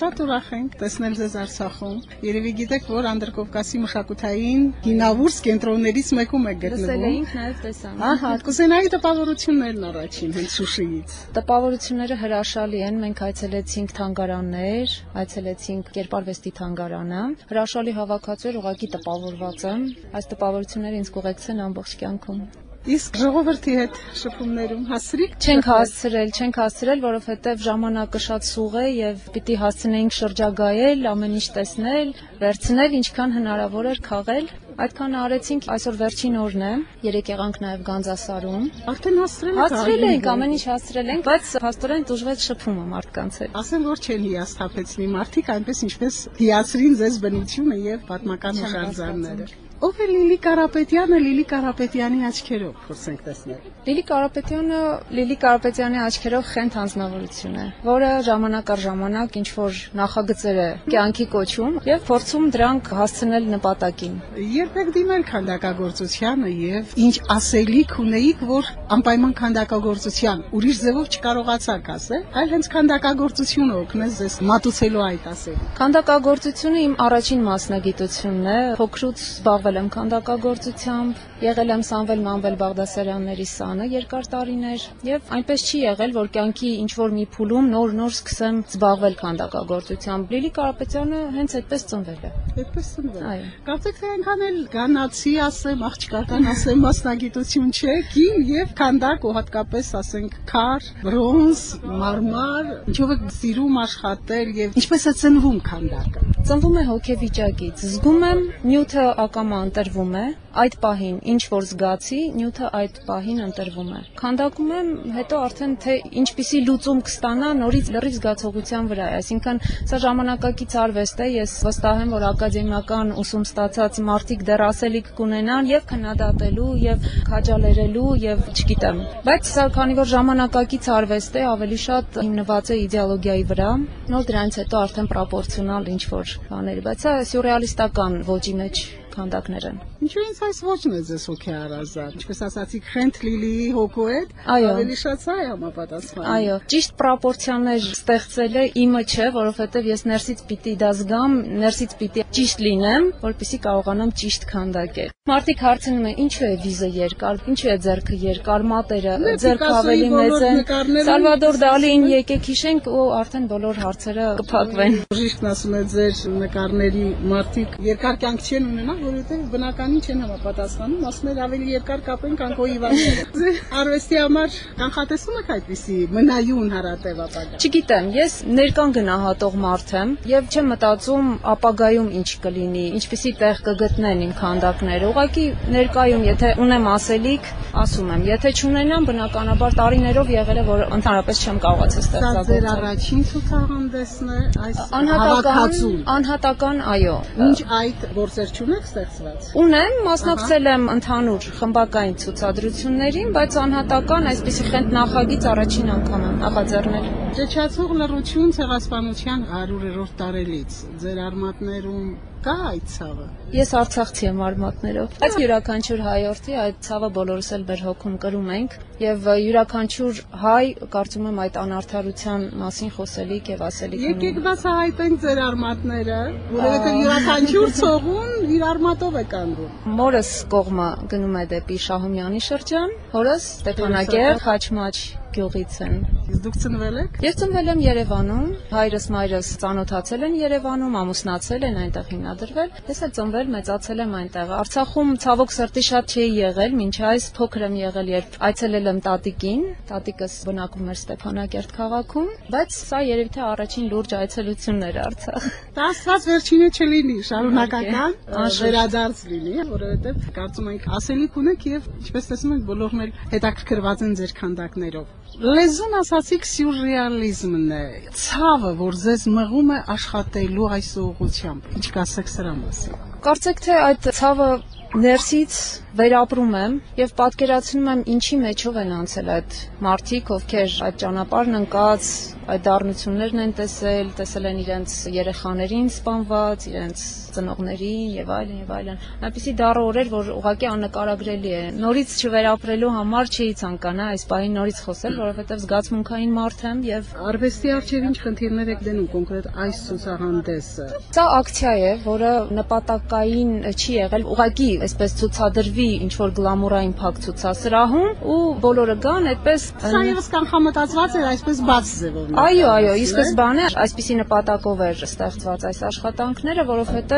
Շատ ուրախ ենք տեսնել ձեզ Արցախում։ Երևի գիտեք, որ Անդրկովկասի մշակութային հինավուրց կենտրոններից մեկում եք գտնվում։ Լսել էինք, նաև տեսանք։ Ահա, կուզենայի տպավորություններն առաջին հենց Շուշիից։ Տպավորությունները հրաշալի են։ Մենք այցելեցինք թանգարաններ, այցելեցինք Կերպարվեստի թանգարանը։ Հրաշալի հավաքածու էր, ուղղակի տպավորված եմ։ Այս տպավորությունները ինձ կուղեկցեն ամբողջ կյանքում։ Իսկ ժողովրդի հետ շփումներում հասրիկ Չենք հասցրել, չենք հասցրել, որովհետև ժամանակը շատ սուղ է եւ պիտի հասցնեինք շրջագայել, ամեն ինչ տեսնել, վերցնել, ինչքան հնարավոր էր քաղել։ Այդքանը արեցինք, այսօր վերջին օրն է, երեք եղանք նաև Գանձասարում։ Արդեն հասցրել եք Հասցրել ենք, ամեն ինչ հասցրել ենք, բայց փաստորեն դժվար շփումը մարդկանց հետ։ Ասեմ որ չեն հիասթափեցնի մարդիկ այնպես ինչպես հիացրին ձեզ բնությունը եւ պատմական հուշարձանները։ Ով է Լիլի Կարապետյանը Լիլի Կարապետյանի աչքերով? Փորձենք տեսնել։ Լիլի Կարապետյանը Լիլի Կարապետյանի աչքերով խենթ անձնավորություն է, որը ժամանակ առ ժամանակ ինչ որ նախագծեր է կյանքի կոչում եւ փորձում դրանք հասցնել նպատակին։ Երբեք դիմել քանդակագործությանը եւ ինչ ասելիք ունեիք, որ անպայման քանդակագործության ուրիշ ձևով չկարողացաք ասել, այլ հենց քանդակագործությունը օգնեց ձեզ մատուցելու այդ ասելիք։ Քանդակագործությունը իմ առաջին մասնագիտությունն է։ Փոքրուց զբաղվել եմ քանդակագործությամբ, եղել եմ Սամվել Մանվել Բաղդասարյանների սանը երկար տարիներ եւ այնպես չի եղել, որ կյանքի ինչ որ մի փուլում նոր-նոր սկսեմ զբաղվել քանդակագործությամբ։ Լիլի Կարապետյանը հենց այդպես ծնվել է։ Այդպես ծնվել։ Այո։ Կարծեք թե այնքան էլ գանացի ասեմ, աղջկական ասեմ, մասնագիտություն չէ, կին եւ քանդակ ու հատկապես ասենք քար, բրոնզ, մարմար, ինչով է սիրում աշխատել եւ ինչպես է ծնվում քանդակը։ Ծնվում է հոգեվիճակից։ Զգում եմ նյութը ակամա ընտրվում է, այդ պահին ինչ որ զգացի, նյութը այդ պահին ընտրվում է։ Քանդակում եմ, հետո արդեն թե ինչպիսի լուծում կստանա նորից լրիվ զգացողության վրա է, այսինքն սա ժամանակակից արվեստ է, ես վստահ եմ, որ ակադեմիական ուսում ստացած մարդիկ դեռ ասելիք կունենան եւ քննադատելու եւ քաջալերելու եւ չգիտեմ։ Բայց սա քանի որ ժամանակակից արվեստ է, ավելի շատ հիմնված է իդեոլոգիայի վրա, նոր դրանից հետո արդեն պրոպորցիոնալ ինչ որ բաներ, բայց սա սյուրռեալիստական ոճի մեջ քանդակներ են։ Ինչու ինձ այս ոչն է ձեզ հոգեարազատ։ Ինչպես ասացիք, Խենթ Լիլիի հոգու հետ ավելի շատ սա է համապատասխան։ Այո, ճիշտ պրոպորցիաներ ստեղծելը իմը չէ, որովհետև ես ներսից պիտի դա զգամ, ներսից պիտի ճիշտ լինեմ, որպեսզի կարողանամ ճիշտ քանդակել։ Մարդիկ հարցնում են, ինչու է վիզը երկար, ինչու է ձեռքը երկար, մատերը ձեռքը ավելի մեծ նկարները Սալվադոր Դալին եկեք հիշենք ու արդեն բոլոր հարցերը կփակվեն։ Բժիշկն ասում է ձեր նկարների մարդիկ երկար կյանք չեն ունենա, որովհետև բնականին չեն համապատասխանում, ասում են ավելի երկար կապեն քան քո հիվանդները։ Ձեր արվեստի համար կանխատեսում եք այդպիսի մնայուն հարատև ապագա։ Չգիտեմ, ես ներկան գնահատող մարդ եմ եւ չեմ մտածում ապագայում ինչ կլինի, ինչպիսի տեղ կգտնեն իմ քանդակները։ Ուղղակի ներկայում, եթե ունեմ ասելիք, ասում եմ, եթե չունենամ, բնականաբար տարիներով եղել է, որ ընդհանրապես չեմ կարողացել Սա ձեր ստեղծագործել։ առաջին ցուցահանդեսն է այս Անհատական, հավաքածուն։ անհատական, այո։ Ինչ այդ գործեր չունեք ստեղծված։ Ունեմ, մասնակցել եմ ընդհանուր խմբակային ցուցադրություններին, բայց անհատական այսպիսի խենթ նախագիծ առաջին անգամ եմ նախաձեռնել։ Ճեչացող լռություն ցեղասպանության 100-րդ տարելից ձեր արմատներում կա այդ ցավը։ Ես Արցախցի եմ արմատներով։ Բայց յուրաքանչյուր հայորդի այդ ցավը բոլորս էլ մեր հոգում կրում ենք եւ յուրաքանչյուր հայ կարծում եմ այդ անարթարության մասին խոսելիք եւ ասելիք Եկեք բացահայտենք ձեր արմատները, որովհետև յուրաքանչյուր ցողուն իր արմատով է կանգնում։ Մորս կողմը գնում է դեպի Շահումյանի շրջան, հորս Ստեփանագեր, Խաչմաչ գյուղից են։ Իսկ դուք ծնվել եք։ Ես ծնվել եմ Երևանում, հայրս մայրս ծանոթացել են Երևանում, ամուսնացել են այնտեղ հիմնադրվել։ Ես էլ ծնվել, մեծացել եմ այնտեղ։ Արցախում ցավոք սրտի շատ չէի եղել, մինչ այս փոքր եմ եղել, երբ այցելել եմ տատիկին։ Տատիկս բնակվում էր Ստեփանակերտ քաղաքում, բայց սա երևի թե առաջին լուրջ այցելությունն էր Արցախ։ Դա աստված վերջինը չլինի, շարունակական վերադարձ լինի, որովհետև կարծում ենք ասելիք ունեք եւ ինչպես տեսնում եք բոլորն էլ հետաքրքրված են ձեր քանդակներով։ Լեզուն ասացիք սյուրռեալիզմն է, ցավը, որ ձեզ մղում է աշխատելու այս ուղղությամբ։ Ինչ կասեք սրա մասին։ Կարծեք թե այդ ցավը ներսից վերապրում եմ եւ պատկերացնում եմ ինչի մեջով են անցել այդ մարդիկ, ովքեր այդ ճանապարհն ընկած, այդ դառնություններն են տեսել, տեսել են իրենց երեխաներին սպանված, իրենց ծնողներին եւ այլն եւ այլն։ Այնպեսի դառը օրեր, որ ուղղակի աննկարագրելի է։ Նորից չվերապրելու համար չէի ցանկանա այս բանի նորից խոսել, որովհետեւ զգացմունքային մարդ եմ եւ Արվեստի արչեր ինչ խնդիրներ եք դնում կոնկրետ այս ցուցահանդեսը։ Սա ակցիա է, որը նպատակային չի եղել, ուղղակի այսպես ցուցադրվի ինչ որ գլամուրային փակ ցուցասրահում ու բոլորը գան այդպես Սա եւս կանխամտածված էր այսպես բաց ձևով։ Այո, այո, ի սկզբանե այսպիսի նպատակով էր ստեղծված այս աշխատանքները,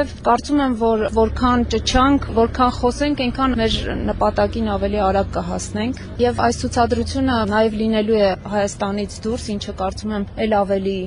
որովհետև կարծում եմ, որ որքան ճճանք, որքան խոսենք, այնքան մեր նպատակին ավելի արագ կհասնենք։ Եվ այս ցուցադրությունը նաև լինելու է Հայաստանից դուրս, ինչը կարծում եմ ել ավելի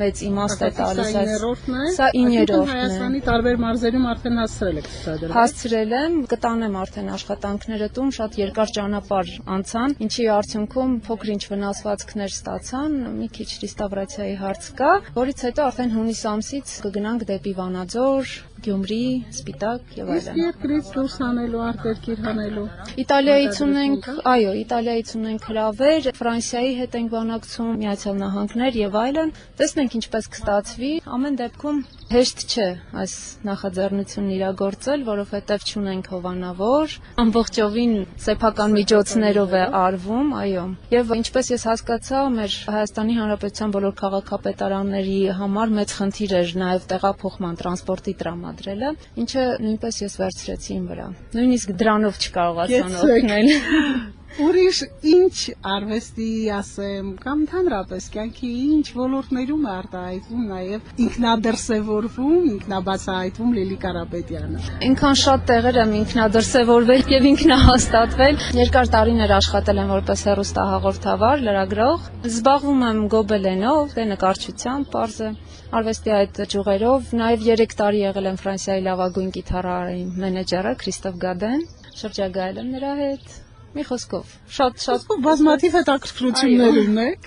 մեծ իմաստ է տալիս այս 9-րդն է։ Սա 9-րդն է։ Հայաստանի տարբեր մարզերում արդեն հասցրել եք ցուցադրել։ Հասցրել եմ, կտանեմ արդեն աշխատանքները տուն, շատ երկար ճանապարհ անցան, ինչի արդյունքում փոքր-ինչ վնասվածքներ ստացան, մի քիչ ռեստավրացիայի հարց կա, որից հետո արդեն հունիս ամսից կգնանք դեպի Վանաձոր, Գյումրի, Սպիտակ եւ Իսկ այլն։ երկրից դուրս անելու արտերկիր հանելու։ Իտալիայից ունենք, այո, Իտալիայից ունենք հրավեր, Ֆրանսիայի հետ ենք բանակցում, Միացյալ Նահանգներ եւ այլն։ Տեսնենք ինչպես կստացվի։ Ամեն դեպքում հեշտ չէ այս նախաձեռնությունն իրագործել, որովհետեւ չունենք հովանավոր, ամբողջովին սեփական միջոցներով է արվում, այո։ Եվ ինչպես ես հասկացա, մեր Հայաստանի Հանրապետության բոլոր քաղաքապետարանների համար մեծ խնդիր էր նաեւ տեղափոխման տրանսպորտի տրամադրելը, ինչը նույնպես ես վերցրեցի իմ վրա։ Նույնիսկ դրանով չկարողացան օգնել։ Ուրիշ ինչ արվեստի ասեմ կամ ընդհանրապես կյանքի ինչ ոլորտներում է արտահայտվում նաև ինքնադրսևորվում, ինքնաբացահայտվում Լիլի Կարապետյանը։ Ինքան շատ տեղեր եմ ինքնադրսևորվել եւ ինքնահաստատվել։ Երկար տարիներ աշխատել եմ որպես հեռուստահաղորդավար, լրագրող։ Զբաղվում եմ գոբելենով, դե նկարչությամբ, parze արվեստի այդ ճյուղերով, նաև 3 տարի եղել եմ Ֆրանսիայի լավագույն կիթառայի մենեջերը Քրիստոֆ Գադեն, շրջագայել եմ նրա հետ։ Մի խոսքով, շատ շատ Ու բազմաթիվ հետաքրքրություններ ունեք։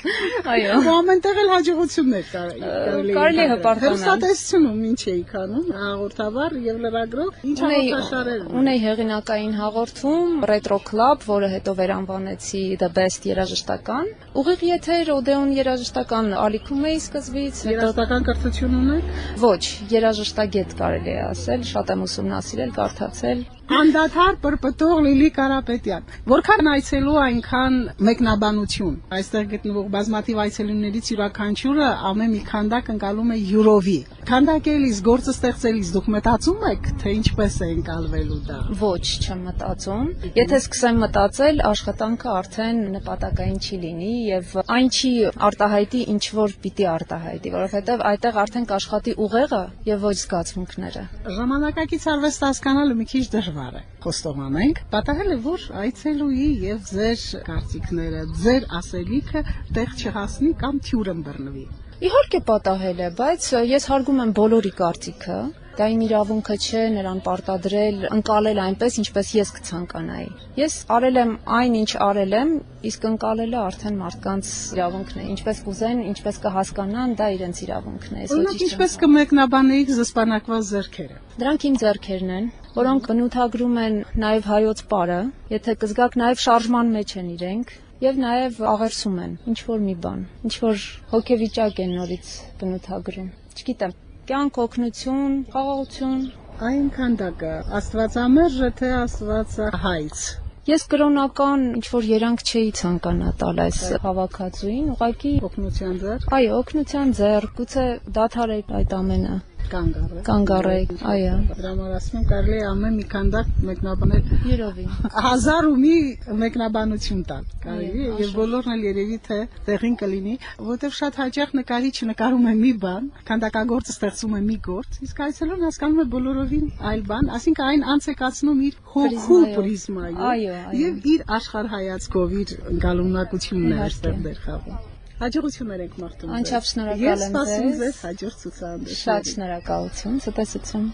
այո։ Ու ամենտեղ էլ հաջողություններ կարելի կարելի է հպարտանալ։ Հերոստատեսությունում ինչ էի քանում, հաղորդավար եւ լրագրող, ինչ հաղորդաշարեր։ ունեի հեղինակային հաղորդում Retro Club, որը հետո վերանվանեցի The Best երաժշտական։ Ուղիղ եթեր Odeon երաժշտական ալիքում էի սկզբից, հետո Երաժշտական կրթություն ունեք։ ոչ, երաժշտագետ կարելի է ասել, շատ եմ ուսումնասիրել, կարդացել։ Անդադար պրպտող Լիլի Կարապետյան։ Որքան այցելու այնքան մեկնաբանություն։ Այստեղ գտնվող բազմաթիվ այցելուներից յուրաքանչյուրը ամեն մի քանդակ ընկալում է յուրովի։ Քանդակելիս գործը ստեղծելիս դուք մտածում եք, թե ինչպես է ընկալվելու դա։ Ոչ, չեմ մտածում։ Եթե սկսեմ մտածել, աշխատանքը արդեն նպատակային չի լինի եւ այն չի արտահայտի ինչ որ պիտի արտահայտի, որովհետեւ այդտեղ արդեն կաշխատի ուղեղը եւ ոչ զգացմունքները։ Ժամանակակից արվեստ հասկանալը մի քիչ դժվար հնարավար է։ Խոստովանենք, պատահել է, որ այցելուի եւ ձեր կարծիքները, ձեր ասելիքը տեղ չհասնի կամ թյուրըմ բռնվի։ Իհարկե պատահել է, բայց ես հարգում եմ բոլորի կարծիքը դա իմ իրավունքը չէ նրան պարտադրել ընկալել այնպես ինչպես ես կցանկանայի ես արել եմ այն ինչ արել եմ իսկ ընկալելը արդեն մարդկանց իրավունքն է ինչպես կուզեն ինչպես կհասկանան դա իրենց իրավունքն է ես ոչ ինչպես կմեկնաբանեիք զսպանակված зерքերը դրանք իմ зерքերն են որոնք բնութագրում են նաև հայոց պարը, եթե կզգաք նաև շարժման մեջ են իրենք եւ նաև աղերսում են ինչ որ մի բան, ինչ որ հոգեվիճակ են նորից բնութագրում։ Չգիտեմ, կյանք, օգնություն, խաղաղություն։ Այն քանդակը Աստվածամերժը թե Աստվածահայց։ Ես կրոնական ինչ որ երանք չէի ցանկանա տալ այս հավաքածուին, ուղղակի օգնության ձեռ այո, օգնության ձեռ, գուցե դադարեք այդ ամենը, կանգ առել։ կանգ առեք, այո, Դրա համար ասում եմ կարելի է ամեն մի քանդակ մեկնաբանել երովին։ հազար ու մի մեկնաբանություն տալ կարելի է եւ բոլորն էլ երևի թե տեղին կլինի որովհետեւ շատ հաճախ նկարիչը նկարում է մի բան քանդակագործը ստեղծում է մի գործ իսկ այցելուն հասկանում է բոլորովին այլ բան ասինքն այն անց է կացնում իր հոգու Պրիզմայով։ Այո, այո։ եւ իր աշխարհայացքով իր ընկալունակությունն է այստեղ դեր խաղում հաջողություններ ենք մաղթում ձեզ։ Անչափ շնորհակալ ես եմ սպասում ձեզ։ ձեզ հաջորդ ցուցահանդեսների Շատ շնորհակալություն, ցտեսություն։